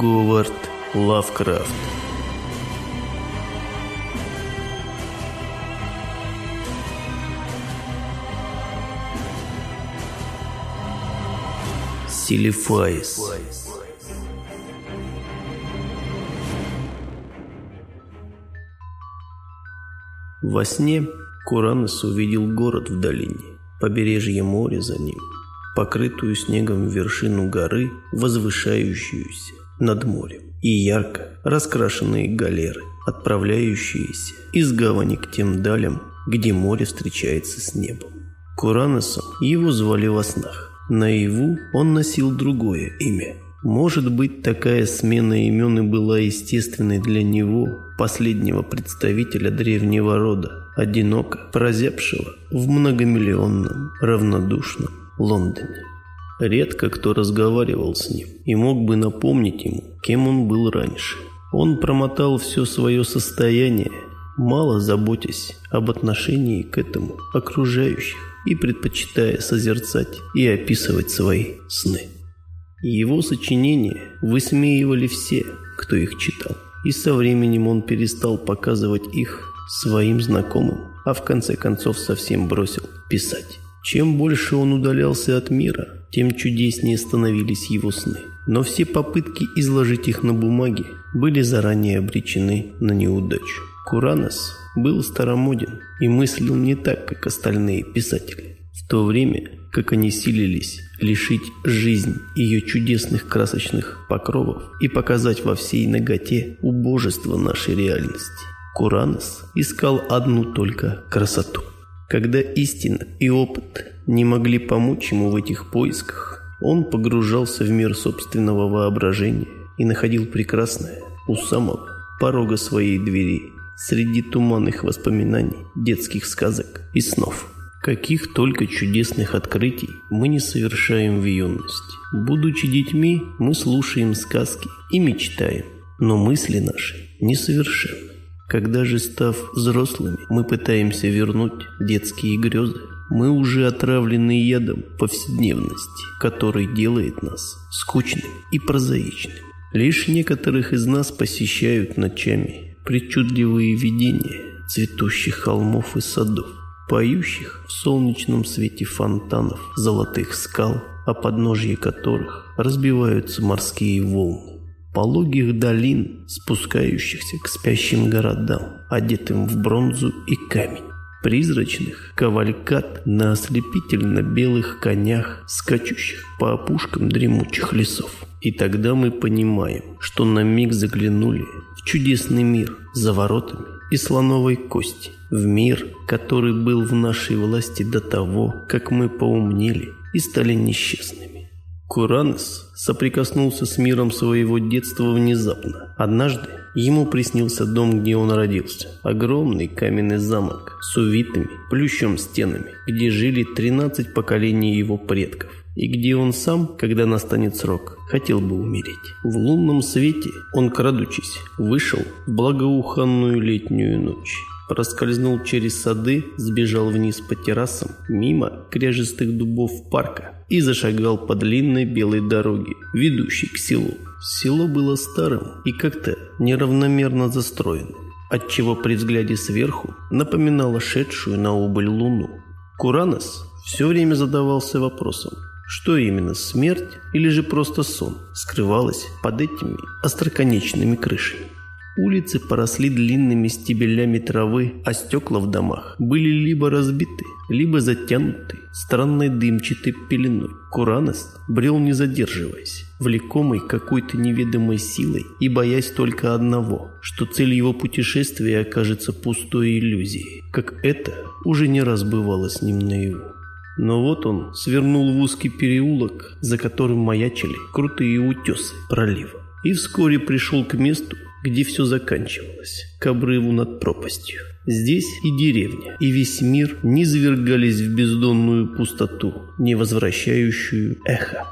Говард Лавкрафт. Силифайс. Во сне Куранос увидел город в долине, побережье моря за ним, покрытую снегом вершину горы, возвышающуюся над морем, и ярко раскрашенные галеры, отправляющиеся из гавани к тем далям, где море встречается с небом. Кураносом его звали во снах. Наяву он носил другое имя. Может быть, такая смена имен и была естественной для него, последнего представителя древнего рода, одиноко прозябшего в многомиллионном, равнодушном Лондоне. Редко кто разговаривал с ним и мог бы напомнить ему, кем он был раньше. Он промотал все свое состояние, мало заботясь об отношении к этому окружающих и предпочитая созерцать и описывать свои сны. Его сочинения высмеивали все, кто их читал, и со временем он перестал показывать их своим знакомым, а в конце концов совсем бросил писать. Чем больше он удалялся от мира, тем чудеснее становились его сны. Но все попытки изложить их на бумаге были заранее обречены на неудачу. Куранос был старомоден и мыслил не так, как остальные писатели. В то время, как они силились лишить жизнь ее чудесных красочных покровов и показать во всей ноготе убожество нашей реальности. Куранос искал одну только красоту. Когда истина и опыт не могли помочь ему в этих поисках, он погружался в мир собственного воображения и находил прекрасное у самого порога своей двери среди туманных воспоминаний, детских сказок и снов. Каких только чудесных открытий мы не совершаем в юности. Будучи детьми, мы слушаем сказки и мечтаем, но мысли наши несовершенны. Когда же, став взрослыми, мы пытаемся вернуть детские грезы, мы уже отравлены ядом повседневности, который делает нас скучными и прозаичными. Лишь некоторых из нас посещают ночами причудливые видения цветущих холмов и садов, поющих в солнечном свете фонтанов золотых скал, о подножье которых разбиваются морские волны, пологих долин, спускающихся к спящим городам, одетым в бронзу и камень, призрачных кавалькад на ослепительно-белых конях, скачущих по опушкам дремучих лесов. И тогда мы понимаем, что на миг заглянули в чудесный мир за воротами и слоновой кости, в мир, который был в нашей власти до того, как мы поумнели и стали несчастными. Куранес соприкоснулся с миром своего детства внезапно. Однажды ему приснился дом, где он родился. Огромный каменный замок с увитыми плющом стенами, где жили 13 поколений его предков и где он сам, когда настанет срок, хотел бы умереть. В лунном свете он, крадучись, вышел в благоуханную летнюю ночь. Проскользнул через сады, сбежал вниз по террасам, мимо кряжестых дубов парка и зашагал по длинной белой дороге, ведущей к селу. Село было старым и как-то неравномерно застроенным, отчего при взгляде сверху напоминало шедшую на убыль луну. Куранос все время задавался вопросом, что именно, смерть или же просто сон, скрывалось под этими остроконечными крышами. Улицы поросли длинными стебелями травы, а стекла в домах были либо разбиты, либо затянуты странной дымчатой пеленой. Куранос брел не задерживаясь, влекомый какой-то неведомой силой и боясь только одного, что цель его путешествия окажется пустой иллюзией, как это уже не раз бывало с ним наяву. Но вот он свернул в узкий переулок, за которым маячили крутые утесы пролива. И вскоре пришел к месту, где все заканчивалось, к обрыву над пропастью. Здесь и деревня, и весь мир не завергались в бездонную пустоту, не возвращающую эхо.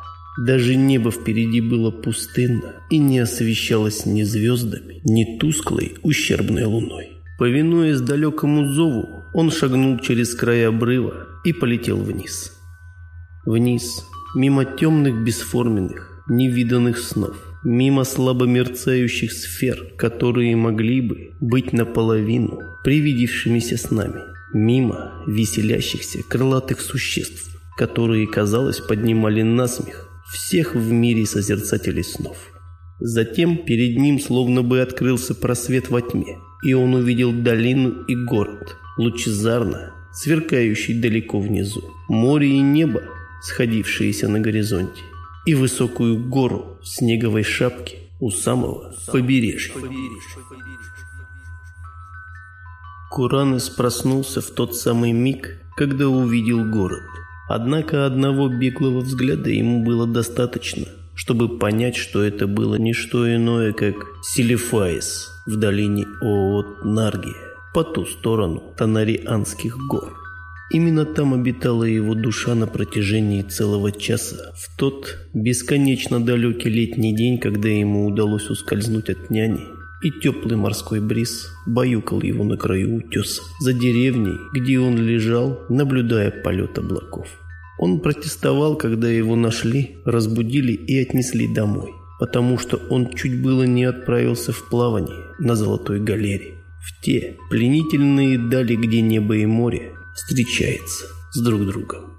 Даже небо впереди было пустынно и не освещалось ни звездами, ни тусклой ущербной луной. Повинуясь далекому зову, он шагнул через край обрыва и полетел вниз. Вниз, мимо темных бесформенных, невиданных снов, мимо слабо мерцающих сфер, которые могли бы быть наполовину привидевшимися с нами, мимо веселящихся крылатых существ, которые, казалось, поднимали насмех всех в мире созерцателей снов. Затем перед ним словно бы открылся просвет во тьме, и он увидел долину и город, лучезарно, сверкающий далеко внизу, море и небо, сходившиеся на горизонте, и высокую гору в снеговой шапке у самого побережья. Куранес проснулся в тот самый миг, когда увидел город. Однако одного беглого взгляда ему было достаточно, чтобы понять, что это было не что иное, как Силифаис в долине Оот-Наргия, по ту сторону Танарианских гор. Именно там обитала его душа на протяжении целого часа, в тот бесконечно далекий летний день, когда ему удалось ускользнуть от няни и теплый морской бриз баюкал его на краю утеса, за деревней, где он лежал, наблюдая полет облаков. Он протестовал, когда его нашли, разбудили и отнесли домой, потому что он чуть было не отправился в плавание на Золотой галере, в те пленительные дали, где небо и море встречается с друг другом.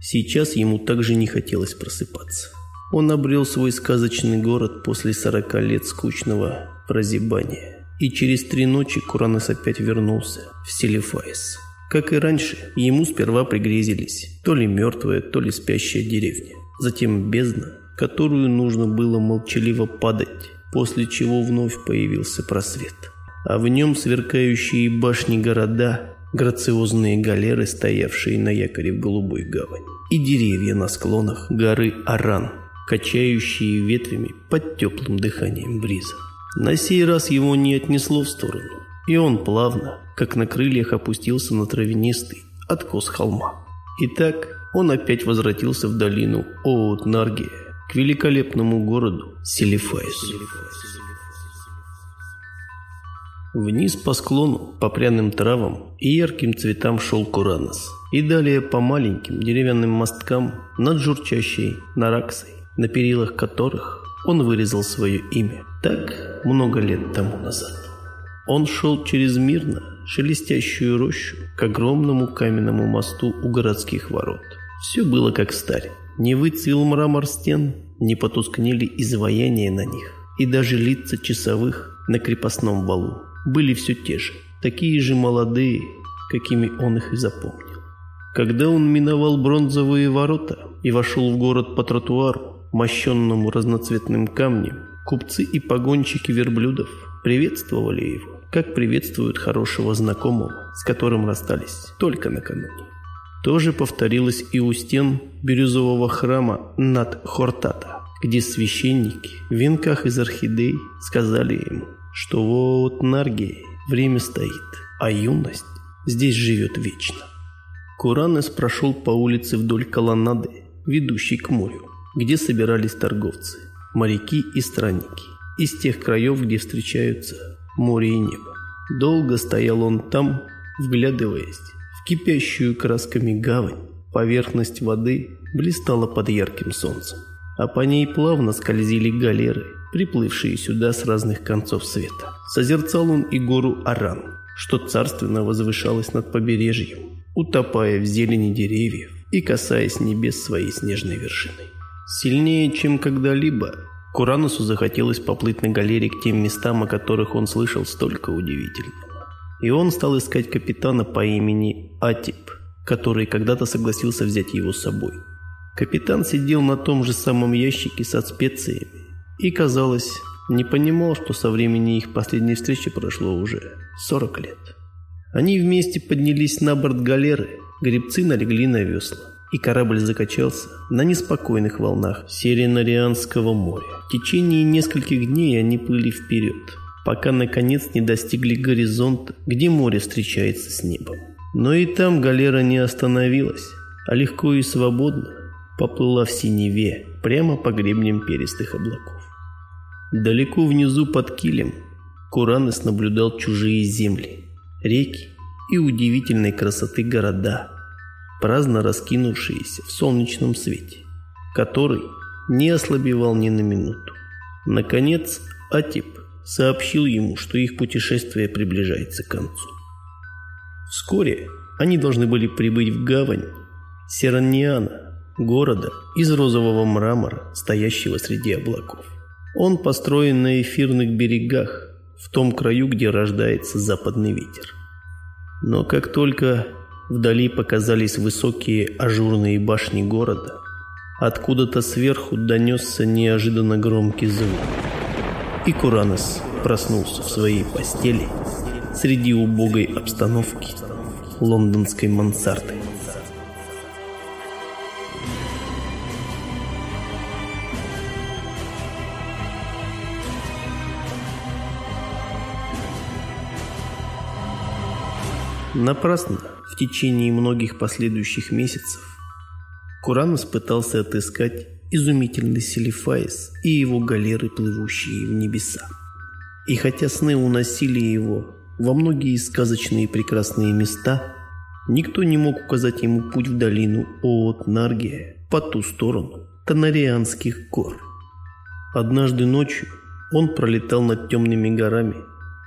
Сейчас ему также не хотелось просыпаться. Он обрел свой сказочный город после сорока лет скучного прозябания. И через три ночи Куранес опять вернулся в Селифаис. Как и раньше, ему сперва пригрезились то ли мертвая, то ли спящая деревня. Затем бездна, которую нужно было молчаливо падать, после чего вновь появился просвет. А в нем сверкающие башни города, грациозные галеры, стоявшие на якоре в голубой гавани, и деревья на склонах горы Аран, качающие ветвями под теплым дыханием бриза. На сей раз его не отнесло в сторону, и он плавно, как на крыльях, опустился на травянистый откос холма. Итак, он опять возвратился в долину Оут-Наргия, к великолепному городу Селифайсу. Вниз по склону, по пряным травам и ярким цветам шел Куранос. И далее по маленьким деревянным мосткам над журчащей Нараксой, на перилах которых он вырезал свое имя так много лет тому назад. Он шел через мирно шелестящую рощу к огромному каменному мосту у городских ворот. Все было как старь. Не выцвел мрамор стен, не потускнели изваяния на них. И даже лица часовых на крепостном валу были все те же, такие же молодые, какими он их и запомнил. Когда он миновал бронзовые ворота и вошел в город по тротуару, мощенному разноцветным камнем, купцы и погонщики верблюдов приветствовали его, как приветствуют хорошего знакомого, с которым расстались только накануне. То же повторилось и у стен бирюзового храма над Хортата, где священники в венках из орхидей сказали ему, что вот Наргии время стоит, а юность здесь живет вечно. Куранес прошел по улице вдоль колоннады, ведущей к морю где собирались торговцы, моряки и странники, из тех краев, где встречаются море и небо. Долго стоял он там, вглядываясь в кипящую красками гавань. Поверхность воды блистала под ярким солнцем, а по ней плавно скользили галеры, приплывшие сюда с разных концов света. Созерцал он и гору Аран, что царственно возвышалась над побережьем, утопая в зелени деревьев и касаясь небес своей снежной вершиной. Сильнее, чем когда-либо, Куранусу захотелось поплыть на галере к тем местам, о которых он слышал столько удивительного. И он стал искать капитана по имени Атип, который когда-то согласился взять его с собой. Капитан сидел на том же самом ящике со специями и, казалось, не понимал, что со времени их последней встречи прошло уже 40 лет. Они вместе поднялись на борт галеры, гребцы налегли на весла и корабль закачался на неспокойных волнах Сиренарианского моря. В течение нескольких дней они плыли вперед, пока наконец не достигли горизонта, где море встречается с небом. Но и там галера не остановилась, а легко и свободно поплыла в синеве, прямо по гребням перистых облаков. Далеко внизу под килем Куранес наблюдал чужие земли, реки и удивительной красоты города – праздно раскинувшиеся в солнечном свете, который не ослабевал ни на минуту. Наконец, Атип сообщил ему, что их путешествие приближается к концу. Вскоре они должны были прибыть в гавань Сераньяна, города из розового мрамора, стоящего среди облаков. Он построен на эфирных берегах, в том краю, где рождается западный ветер. Но как только вдали показались высокие ажурные башни города, откуда-то сверху донесся неожиданно громкий звук. И Куранос проснулся в своей постели среди убогой обстановки лондонской мансарды. Напрасно в течение многих последующих месяцев Куранос пытался отыскать изумительный Селифаис и его галеры, плывущие в небеса. И хотя сны уносили его во многие сказочные прекрасные места, никто не мог указать ему путь в долину от Наргия по ту сторону Танарианских гор. Однажды ночью он пролетал над темными горами,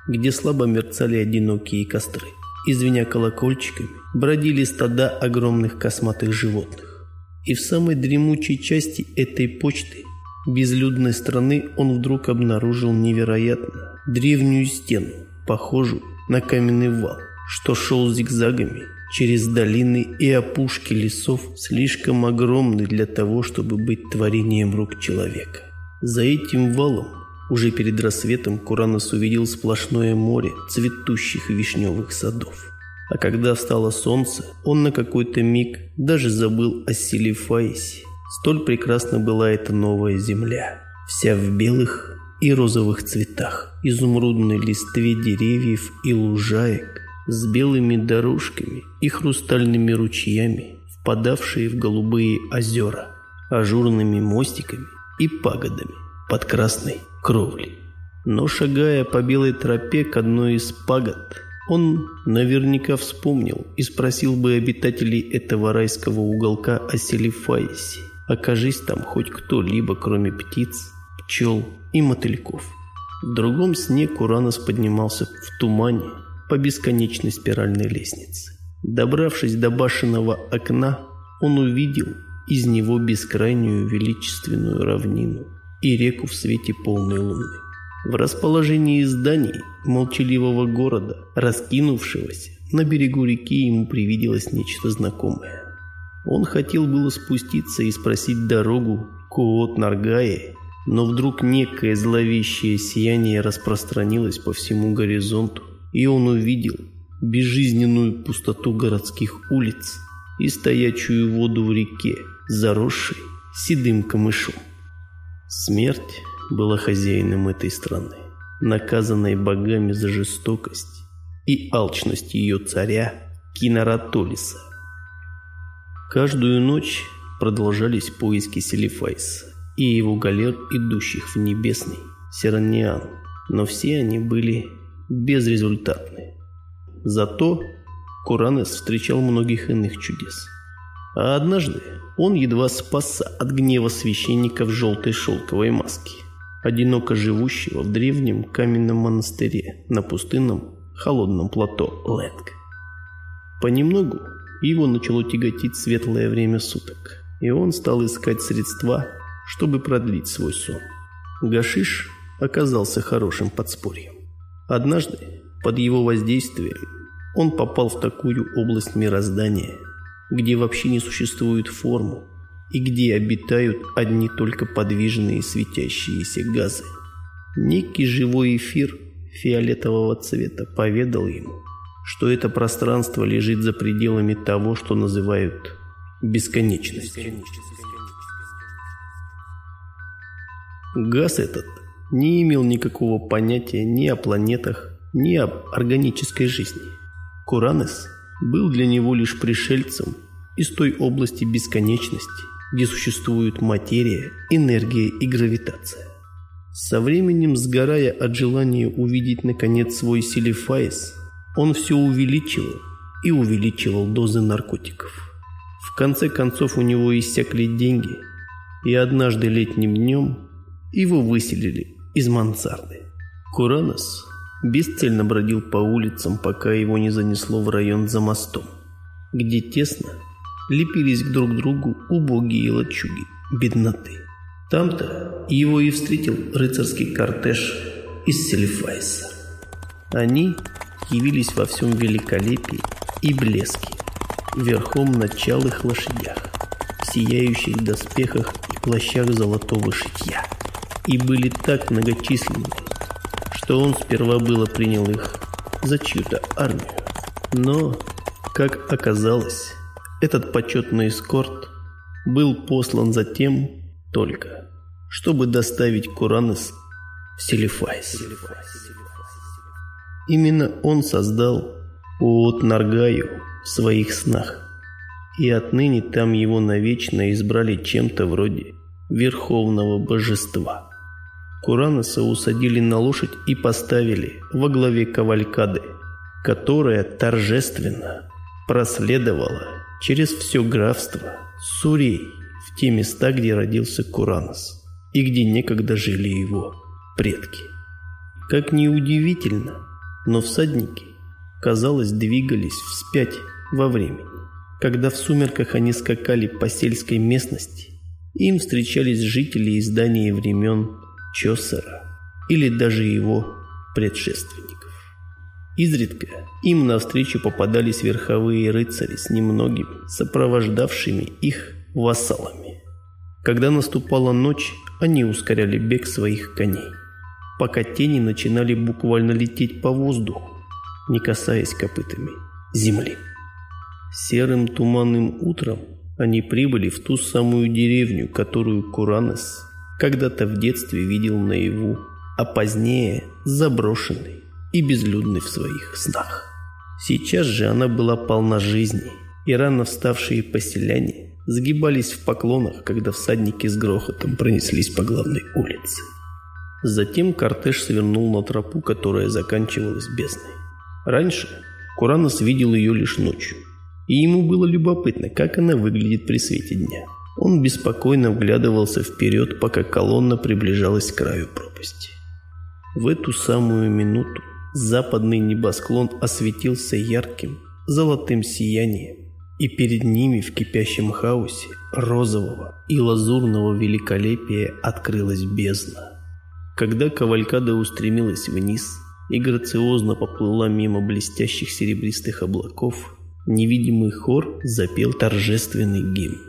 где слабо мерцали одинокие костры и колокольчиками, бродили стада огромных косматых животных. И в самой дремучей части этой почты безлюдной страны он вдруг обнаружил невероятно древнюю стену, похожую на каменный вал, что шел зигзагами через долины и опушки лесов, слишком огромный для того, чтобы быть творением рук человека. За этим валом уже перед рассветом Куранос увидел сплошное море цветущих вишневых садов. А когда встало солнце, он на какой-то миг даже забыл о Селифаисе. Столь прекрасна была эта новая земля, вся в белых и розовых цветах, изумрудной листве деревьев и лужаек, с белыми дорожками и хрустальными ручьями, впадавшие в голубые озера, ажурными мостиками и пагодами под красной кровли. Но шагая по белой тропе к одной из пагод, он наверняка вспомнил и спросил бы обитателей этого райского уголка о Селифаисе. Окажись там хоть кто-либо, кроме птиц, пчел и мотыльков. В другом сне Куранос поднимался в тумане по бесконечной спиральной лестнице. Добравшись до башенного окна, он увидел из него бескрайнюю величественную равнину и реку в свете полной луны. В расположении зданий молчаливого города, раскинувшегося на берегу реки, ему привиделось нечто знакомое. Он хотел было спуститься и спросить дорогу к Уот-Наргае, но вдруг некое зловещее сияние распространилось по всему горизонту, и он увидел безжизненную пустоту городских улиц и стоячую воду в реке, заросшей седым камышом. Смерть была хозяином этой страны, наказанной богами за жестокость и алчность ее царя Кинаратолиса. Каждую ночь продолжались поиски Селифайса и его галер, идущих в небесный Сираниан, но все они были безрезультатны. Зато Куранес встречал многих иных чудес. А однажды он едва спасся от гнева священника в желтой шелковой маске, одиноко живущего в древнем каменном монастыре на пустынном холодном плато Летк. Понемногу его начало тяготить светлое время суток, и он стал искать средства, чтобы продлить свой сон. Гашиш оказался хорошим подспорьем. Однажды, под его воздействием, он попал в такую область мироздания – где вообще не существует формы и где обитают одни только подвижные светящиеся газы. Некий живой эфир фиолетового цвета поведал ему, что это пространство лежит за пределами того, что называют бесконечностью. Газ этот не имел никакого понятия ни о планетах, ни об органической жизни. Куранес – был для него лишь пришельцем из той области бесконечности, где существуют материя, энергия и гравитация. Со временем, сгорая от желания увидеть наконец свой Селифайс, он все увеличивал и увеличивал дозы наркотиков. В конце концов у него иссякли деньги, И однажды летним днем его выселили из мансарды. Куранос бесцельно бродил по улицам, пока его не занесло в район за мостом, где тесно лепились друг к другу убогие лачуги бедноты. Там-то его и встретил рыцарский кортеж из Селифайса. Они явились во всем великолепии и блеске, верхом на чалых лошадях, в сияющих доспехах и плащах золотого шитья, и были так многочисленны, что он сперва было принял их за чью-то армию. Но, как оказалось, этот почетный эскорт был послан за тем только, чтобы доставить Куранес в Селифайс. Именно он создал Уот Наргаю в своих снах, и отныне там его навечно избрали чем-то вроде верховного божества. Кураноса усадили на лошадь и поставили во главе кавалькады, которая торжественно проследовала через все графство Сурей в те места, где родился Куранос и где некогда жили его предки. Как ни удивительно, но всадники, казалось, двигались вспять во времени. Когда в сумерках они скакали по сельской местности, им встречались жители из Дании времен Чосера или даже его предшественников. Изредка им навстречу попадались верховые рыцари с немногими сопровождавшими их вассалами. Когда наступала ночь, они ускоряли бег своих коней, пока тени начинали буквально лететь по воздуху, не касаясь копытами земли. Серым туманным утром они прибыли в ту самую деревню, которую Куранес когда-то в детстве видел наяву, а позднее заброшенной и безлюдной в своих снах. Сейчас же она была полна жизни, и рано вставшие поселяне сгибались в поклонах, когда всадники с грохотом пронеслись по главной улице. Затем кортеж свернул на тропу, которая заканчивалась бездной. Раньше Куранос видел ее лишь ночью, и ему было любопытно, как она выглядит при свете дня. Он беспокойно вглядывался вперед, пока колонна приближалась к краю пропасти. В эту самую минуту западный небосклон осветился ярким золотым сиянием, и перед ними в кипящем хаосе розового и лазурного великолепия открылась бездна. Когда кавалькада устремилась вниз и грациозно поплыла мимо блестящих серебристых облаков, невидимый хор запел торжественный гимн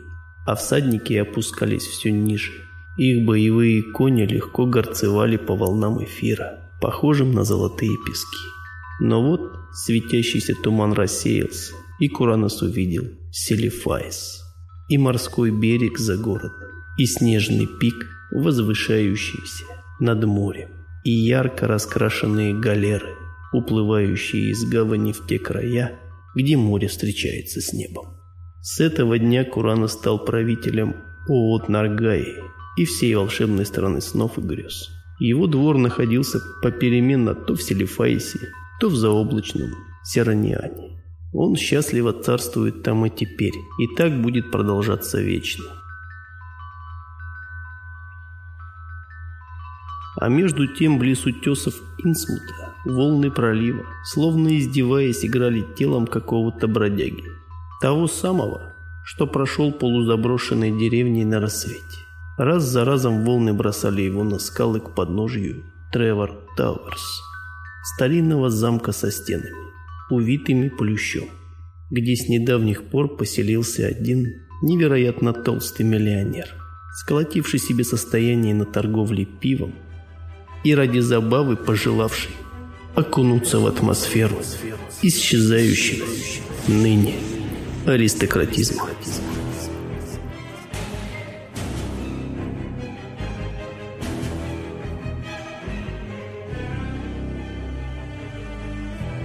а всадники опускались все ниже. Их боевые кони легко горцевали по волнам эфира, похожим на золотые пески. Но вот светящийся туман рассеялся, и Куранос увидел Селифайс, и морской берег за городом, и снежный пик, возвышающийся над морем, и ярко раскрашенные галеры, уплывающие из гавани в те края, где море встречается с небом. С этого дня Курана стал правителем Оот Наргаи и всей волшебной страны снов и грез. Его двор находился попеременно то в Селифаисе, то в заоблачном Сераниане. Он счастливо царствует там и теперь, и так будет продолжаться вечно. А между тем близ утесов Инсмута волны пролива, словно издеваясь, играли телом какого-то бродяги. Того самого, что прошел полузаброшенной деревней на рассвете. Раз за разом волны бросали его на скалы к подножью Тревор Тауэрс, старинного замка со стенами, увитыми плющом, где с недавних пор поселился один невероятно толстый миллионер, сколотивший себе состояние на торговле пивом и ради забавы пожелавший окунуться в атмосферу исчезающего ныне аристократизма.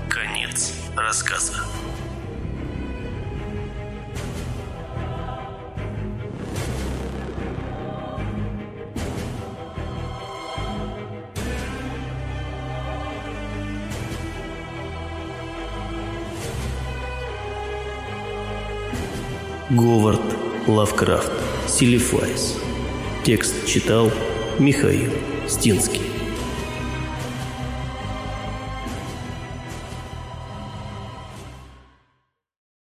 Конец рассказа. Говард Лавкрафт Силифайс Текст читал Михаил Стинский.